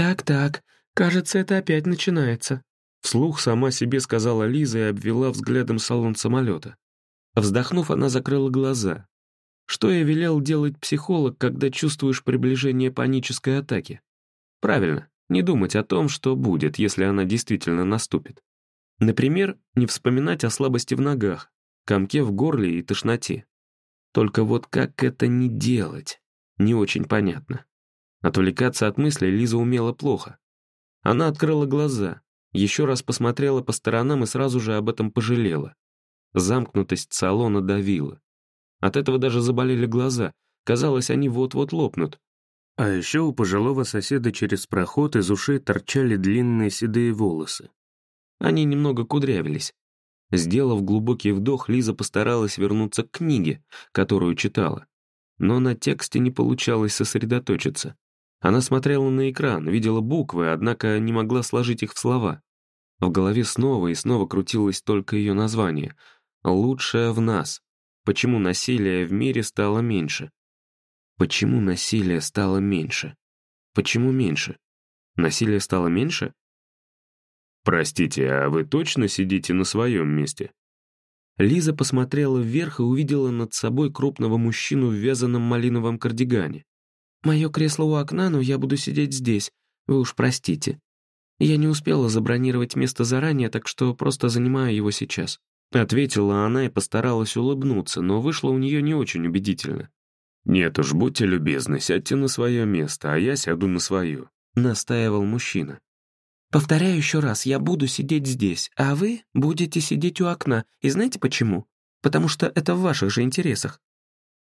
«Так-так, кажется, это опять начинается», Вслух сама себе сказала Лиза и обвела взглядом салон самолета. Вздохнув, она закрыла глаза. Что я велел делать психолог, когда чувствуешь приближение панической атаки? Правильно, не думать о том, что будет, если она действительно наступит. Например, не вспоминать о слабости в ногах, комке в горле и тошноте. Только вот как это не делать, не очень понятно. Отвлекаться от мыслей Лиза умела плохо. Она открыла глаза, еще раз посмотрела по сторонам и сразу же об этом пожалела. Замкнутость салона давила. От этого даже заболели глаза. Казалось, они вот-вот лопнут. А еще у пожилого соседа через проход из ушей торчали длинные седые волосы. Они немного кудрявились. Сделав глубокий вдох, Лиза постаралась вернуться к книге, которую читала. Но на тексте не получалось сосредоточиться. Она смотрела на экран, видела буквы, однако не могла сложить их в слова. В голове снова и снова крутилось только ее название «Лучшее в нас». Почему насилие в мире стало меньше? Почему насилие стало меньше? Почему меньше? Насилие стало меньше? «Простите, а вы точно сидите на своем месте?» Лиза посмотрела вверх и увидела над собой крупного мужчину в вязаном малиновом кардигане. «Мое кресло у окна, но я буду сидеть здесь. Вы уж простите. Я не успела забронировать место заранее, так что просто занимаю его сейчас». Ответила она и постаралась улыбнуться, но вышло у нее не очень убедительно. «Нет уж, будьте любезны, сядьте на свое место, а я сяду на свое», — настаивал мужчина. «Повторяю еще раз, я буду сидеть здесь, а вы будете сидеть у окна. И знаете почему? Потому что это в ваших же интересах.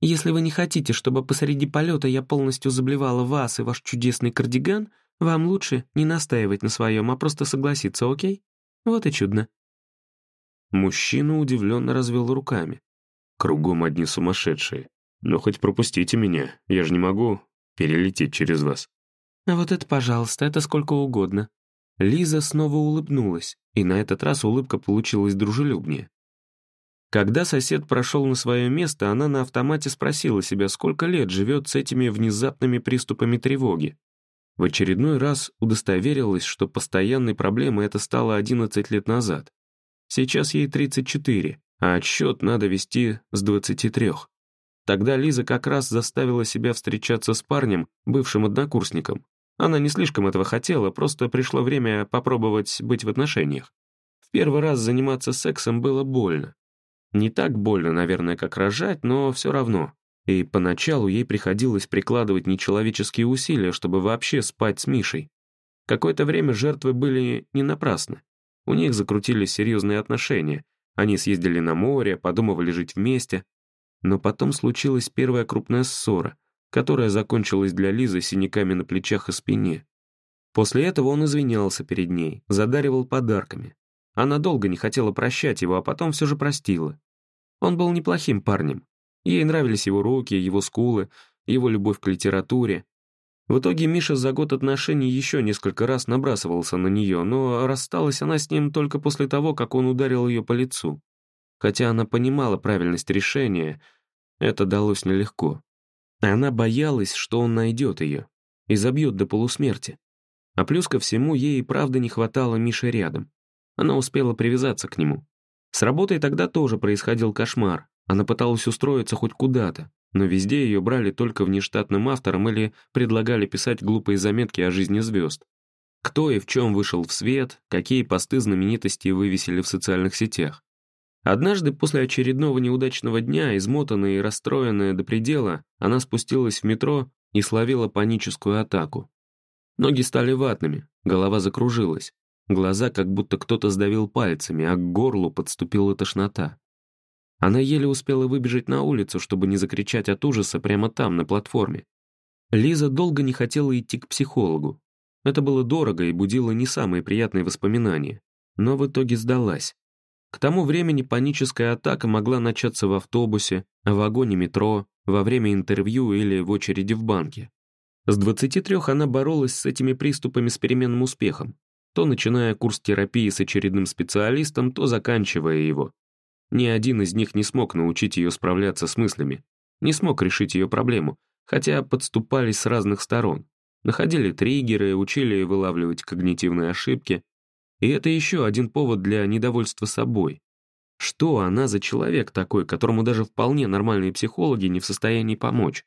Если вы не хотите, чтобы посреди полета я полностью заблевала вас и ваш чудесный кардиган, вам лучше не настаивать на своем, а просто согласиться, окей? Вот и чудно». Мужчина удивленно развел руками. «Кругом одни сумасшедшие. Но хоть пропустите меня, я же не могу перелететь через вас». «А вот это, пожалуйста, это сколько угодно». Лиза снова улыбнулась, и на этот раз улыбка получилась дружелюбнее. Когда сосед прошел на свое место, она на автомате спросила себя, сколько лет живет с этими внезапными приступами тревоги. В очередной раз удостоверилась, что постоянной проблемой это стало 11 лет назад. Сейчас ей 34, а отсчет надо вести с 23. Тогда Лиза как раз заставила себя встречаться с парнем, бывшим однокурсником. Она не слишком этого хотела, просто пришло время попробовать быть в отношениях. В первый раз заниматься сексом было больно. Не так больно, наверное, как рожать, но все равно. И поначалу ей приходилось прикладывать нечеловеческие усилия, чтобы вообще спать с Мишей. Какое-то время жертвы были не напрасны. У них закрутились серьезные отношения. Они съездили на море, подумывали жить вместе. Но потом случилась первая крупная ссора, которая закончилась для Лизы синяками на плечах и спине. После этого он извинялся перед ней, задаривал подарками. Она долго не хотела прощать его, а потом все же простила. Он был неплохим парнем. Ей нравились его руки, его скулы, его любовь к литературе, в итоге Миша за год отношений еще несколько раз набрасывался на нее, но рассталась она с ним только после того, как он ударил ее по лицу. Хотя она понимала правильность решения, это далось нелегко. Она боялась, что он найдет ее и забьет до полусмерти. А плюс ко всему, ей и правда не хватало Миши рядом. Она успела привязаться к нему. С работой тогда тоже происходил кошмар. Она пыталась устроиться хоть куда-то, но везде ее брали только внештатным автором или предлагали писать глупые заметки о жизни звезд. Кто и в чем вышел в свет, какие посты знаменитости вывесили в социальных сетях. Однажды после очередного неудачного дня, измотанная и расстроенная до предела, она спустилась в метро и словила паническую атаку. Ноги стали ватными, голова закружилась, глаза как будто кто-то сдавил пальцами, а к горлу подступила тошнота. Она еле успела выбежать на улицу, чтобы не закричать от ужаса прямо там, на платформе. Лиза долго не хотела идти к психологу. Это было дорого и будило не самые приятные воспоминания. Но в итоге сдалась. К тому времени паническая атака могла начаться в автобусе, в вагоне метро, во время интервью или в очереди в банке. С 23 она боролась с этими приступами с переменным успехом, то начиная курс терапии с очередным специалистом, то заканчивая его, ни один из них не смог научить ее справляться с мыслями, не смог решить ее проблему, хотя подступались с разных сторон. Находили триггеры, учили вылавливать когнитивные ошибки. И это еще один повод для недовольства собой. Что она за человек такой, которому даже вполне нормальные психологи не в состоянии помочь?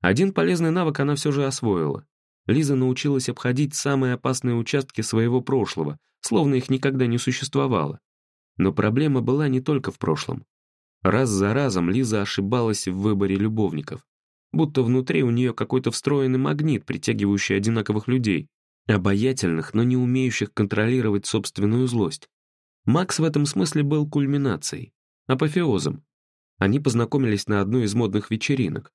Один полезный навык она все же освоила. Лиза научилась обходить самые опасные участки своего прошлого, словно их никогда не существовало. Но проблема была не только в прошлом. Раз за разом Лиза ошибалась в выборе любовников. Будто внутри у нее какой-то встроенный магнит, притягивающий одинаковых людей, обаятельных, но не умеющих контролировать собственную злость. Макс в этом смысле был кульминацией, апофеозом. Они познакомились на одной из модных вечеринок.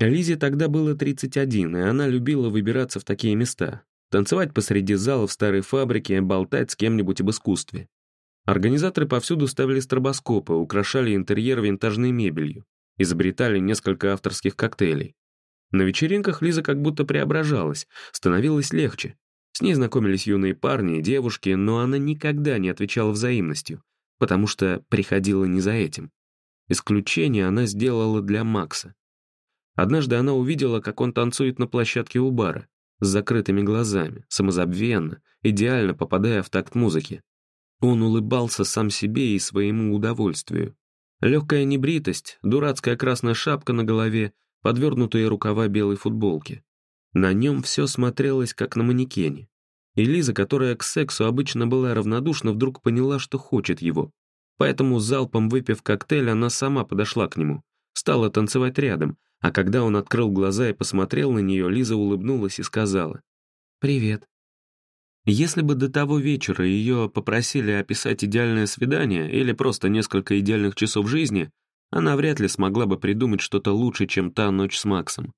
Лизе тогда было 31, и она любила выбираться в такие места. Танцевать посреди зала в старой фабрике, болтать с кем-нибудь об искусстве. Организаторы повсюду ставили стробоскопы, украшали интерьер винтажной мебелью, изобретали несколько авторских коктейлей. На вечеринках Лиза как будто преображалась, становилось легче. С ней знакомились юные парни и девушки, но она никогда не отвечала взаимностью, потому что приходила не за этим. Исключение она сделала для Макса. Однажды она увидела, как он танцует на площадке у бара, с закрытыми глазами, самозабвенно, идеально попадая в такт музыки. Он улыбался сам себе и своему удовольствию. Легкая небритость, дурацкая красная шапка на голове, подвернутые рукава белой футболки. На нем все смотрелось, как на манекене. И Лиза, которая к сексу обычно была равнодушна, вдруг поняла, что хочет его. Поэтому, залпом выпив коктейль, она сама подошла к нему, стала танцевать рядом, а когда он открыл глаза и посмотрел на нее, Лиза улыбнулась и сказала «Привет». Если бы до того вечера ее попросили описать идеальное свидание или просто несколько идеальных часов жизни, она вряд ли смогла бы придумать что-то лучше, чем та ночь с Максом.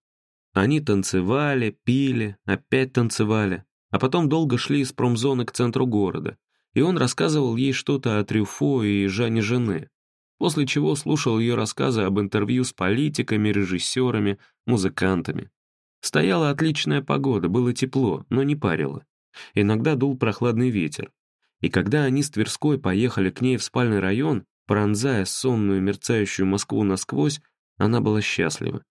Они танцевали, пили, опять танцевали, а потом долго шли из промзоны к центру города, и он рассказывал ей что-то о Трюфо и Жанне Жене, после чего слушал ее рассказы об интервью с политиками, режиссерами, музыкантами. Стояла отличная погода, было тепло, но не парило. Иногда дул прохладный ветер. И когда они с Тверской поехали к ней в спальный район, пронзая сонную мерцающую Москву насквозь, она была счастлива.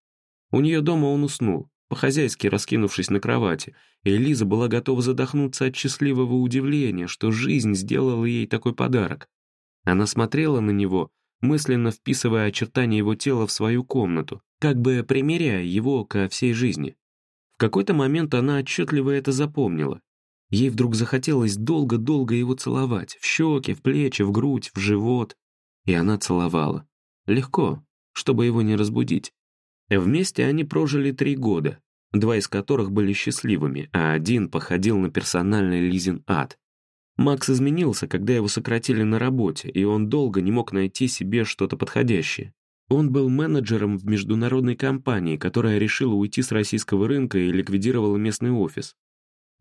У нее дома он уснул, по-хозяйски раскинувшись на кровати, и Элиза была готова задохнуться от счастливого удивления, что жизнь сделала ей такой подарок. Она смотрела на него, мысленно вписывая очертания его тела в свою комнату, как бы примеряя его ко всей жизни. В какой-то момент она отчетливо это запомнила. Ей вдруг захотелось долго-долго его целовать, в щеки, в плечи, в грудь, в живот. И она целовала. Легко, чтобы его не разбудить. Вместе они прожили три года, два из которых были счастливыми, а один походил на персональный Лизин ад. Макс изменился, когда его сократили на работе, и он долго не мог найти себе что-то подходящее. Он был менеджером в международной компании, которая решила уйти с российского рынка и ликвидировала местный офис.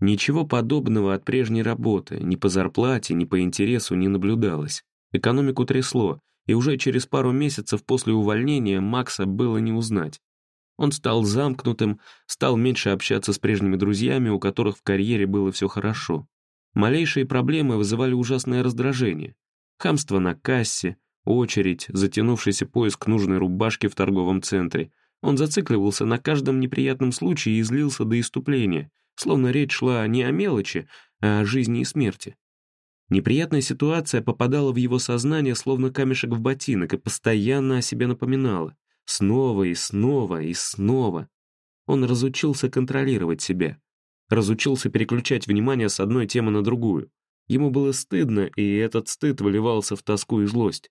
Ничего подобного от прежней работы, ни по зарплате, ни по интересу не наблюдалось. Экономику трясло, и уже через пару месяцев после увольнения Макса было не узнать. Он стал замкнутым, стал меньше общаться с прежними друзьями, у которых в карьере было все хорошо. Малейшие проблемы вызывали ужасное раздражение. Хамство на кассе, очередь, затянувшийся поиск нужной рубашки в торговом центре. Он зацикливался на каждом неприятном случае и злился до иступления, словно речь шла не о мелочи, а о жизни и смерти. Неприятная ситуация попадала в его сознание, словно камешек в ботинок, и постоянно о себе напоминала. Снова и снова и снова. Он разучился контролировать себя. Разучился переключать внимание с одной темы на другую. Ему было стыдно, и этот стыд выливался в тоску и злость.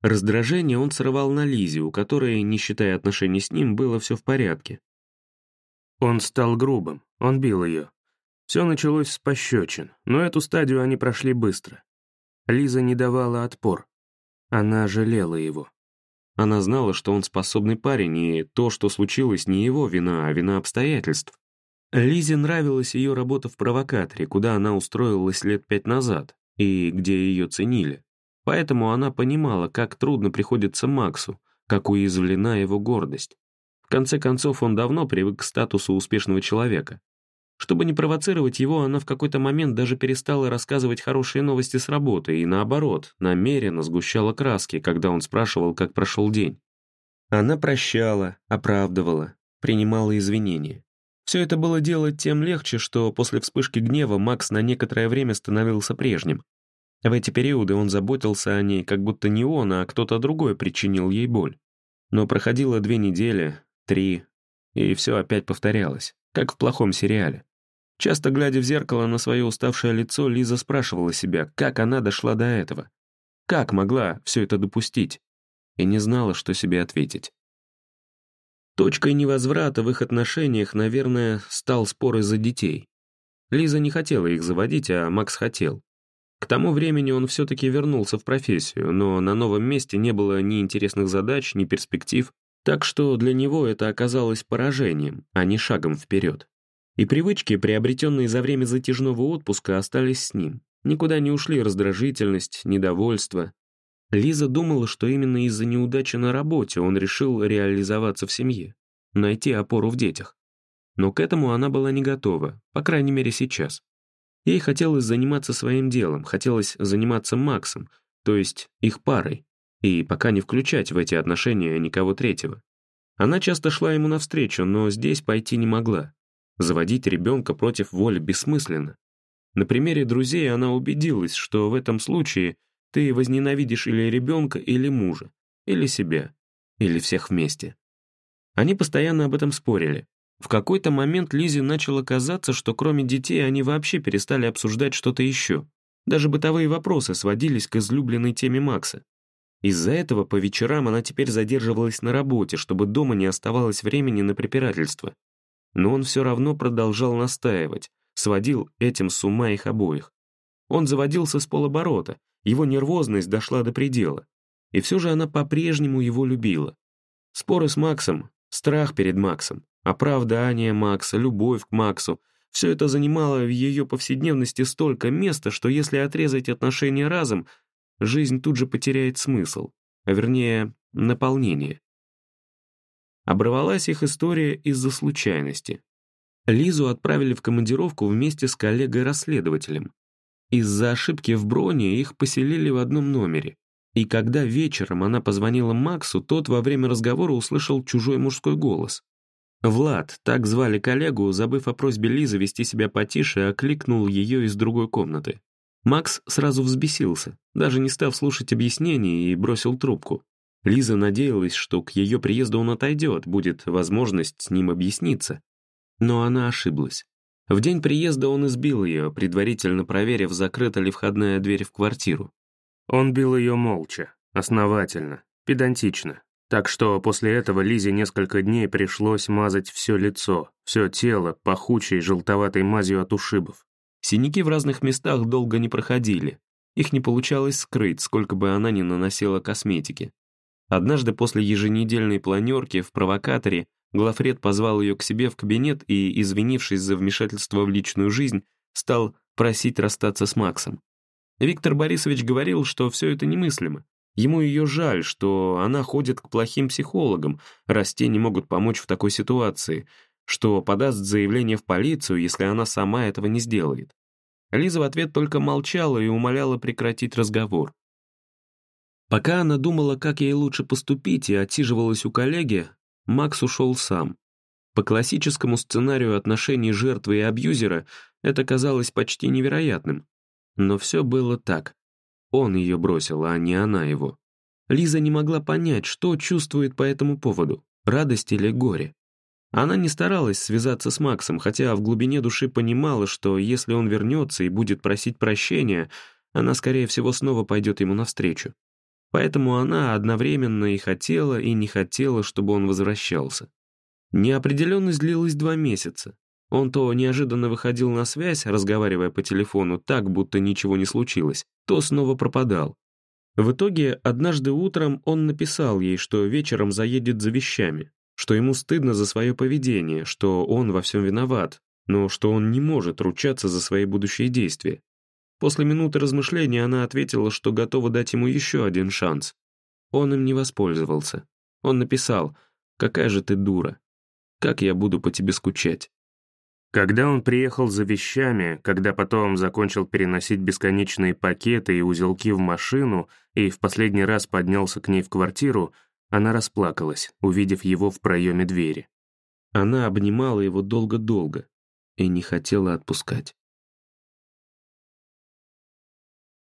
Раздражение он срывал на Лизе, у которой, не считая отношений с ним, было все в порядке. Он стал грубым, он бил ее, все началось с пощечин, но эту стадию они прошли быстро. Лиза не давала отпор. Она жалела его. Она знала, что он способный парень, и то, что случилось, не его вина, а вина обстоятельств. Лизе нравилась ее работа в провокаторе, куда она устроилась лет пять назад, и где ее ценили. Поэтому она понимала, как трудно приходится Максу, как уязвлена его гордость. В конце концов, он давно привык к статусу успешного человека. Чтобы не провоцировать его, она в какой-то момент даже перестала рассказывать хорошие новости с работы и, наоборот, намеренно сгущала краски, когда он спрашивал, как прошел день. Она прощала, оправдывала, принимала извинения. Все это было делать тем легче, что после вспышки гнева Макс на некоторое время становился прежним. В эти периоды он заботился о ней, как будто не он, а кто-то другой причинил ей боль. Но проходило две недели, три, и все опять повторялось, как в плохом сериале. Часто глядя в зеркало на свое уставшее лицо, Лиза спрашивала себя, как она дошла до этого. Как могла все это допустить? И не знала, что себе ответить. Точкой невозврата в их отношениях, наверное, стал спор из-за детей. Лиза не хотела их заводить, а Макс хотел. К тому времени он все-таки вернулся в профессию, но на новом месте не было ни интересных задач, ни перспектив, так что для него это оказалось поражением, а не шагом вперед. И привычки, приобретенные за время затяжного отпуска, остались с ним. Никуда не ушли раздражительность, недовольство. Лиза думала, что именно из-за неудачи на работе он решил реализоваться в семье, найти опору в детях. Но к этому она была не готова, по крайней мере сейчас. Ей хотелось заниматься своим делом, хотелось заниматься Максом, то есть их парой, и пока не включать в эти отношения никого третьего. Она часто шла ему навстречу, но здесь пойти не могла. Заводить ребенка против воли бессмысленно. На примере друзей она убедилась, что в этом случае ты возненавидишь или ребенка, или мужа, или себя, или всех вместе. Они постоянно об этом спорили. В какой-то момент Лизе начало казаться, что кроме детей они вообще перестали обсуждать что-то еще. Даже бытовые вопросы сводились к излюбленной теме Макса. Из-за этого по вечерам она теперь задерживалась на работе, чтобы дома не оставалось времени на препирательство. Но он все равно продолжал настаивать, сводил этим с ума их обоих. Он заводился с полоборота, его нервозность дошла до предела. И все же она по-прежнему его любила. Споры с Максом, страх перед Максом, оправдание Макса, любовь к Максу — все это занимало в ее повседневности столько места, что если отрезать отношения разом, жизнь тут же потеряет смысл, а вернее, наполнение. Оборвалась их история из-за случайности. Лизу отправили в командировку вместе с коллегой-расследователем. Из-за ошибки в броне их поселили в одном номере. И когда вечером она позвонила Максу, тот во время разговора услышал чужой мужской голос. Влад, так звали коллегу, забыв о просьбе Лизы вести себя потише, окликнул ее из другой комнаты. Макс сразу взбесился, даже не став слушать объяснений и бросил трубку. Лиза надеялась, что к ее приезду он отойдет, будет возможность с ним объясниться. Но она ошиблась. В день приезда он избил ее, предварительно проверив, закрыта ли входная дверь в квартиру. Он бил ее молча, основательно, педантично. Так что после этого Лизе несколько дней пришлось мазать все лицо, все тело пахучей желтоватой мазью от ушибов. Синяки в разных местах долго не проходили. Их не получалось скрыть, сколько бы она ни наносила косметики. Однажды после еженедельной планерки в провокаторе Глафред позвал ее к себе в кабинет и, извинившись за вмешательство в личную жизнь, стал просить расстаться с Максом. Виктор Борисович говорил, что все это немыслимо. Ему ее жаль, что она ходит к плохим психологам, раз те не могут помочь в такой ситуации, что подаст заявление в полицию, если она сама этого не сделает. Лиза в ответ только молчала и умоляла прекратить разговор. Пока она думала, как ей лучше поступить, и отсиживалась у коллеги, Макс ушел сам. По классическому сценарию отношений жертвы и абьюзера это казалось почти невероятным. Но все было так. Он ее бросил, а не она его. Лиза не могла понять, что чувствует по этому поводу, радость или горе. Она не старалась связаться с Максом, хотя в глубине души понимала, что если он вернется и будет просить прощения, она, скорее всего, снова пойдет ему навстречу. Поэтому она одновременно и хотела, и не хотела, чтобы он возвращался. Неопределенность длилась два месяца. Он то неожиданно выходил на связь, разговаривая по телефону так, будто ничего не случилось, то снова пропадал. В итоге, однажды утром он написал ей, что вечером заедет за вещами, что ему стыдно за свое поведение, что он во всем виноват, но что он не может ручаться за свои будущие действия. После минуты размышления она ответила, что готова дать ему еще один шанс. Он им не воспользовался. Он написал «Какая же ты дура! Как я буду по тебе скучать!» Когда он приехал за вещами, когда потом закончил переносить бесконечные пакеты и узелки в машину и в последний раз поднялся к ней в квартиру, она расплакалась, увидев его в проеме двери. Она обнимала его долго-долго и не хотела отпускать.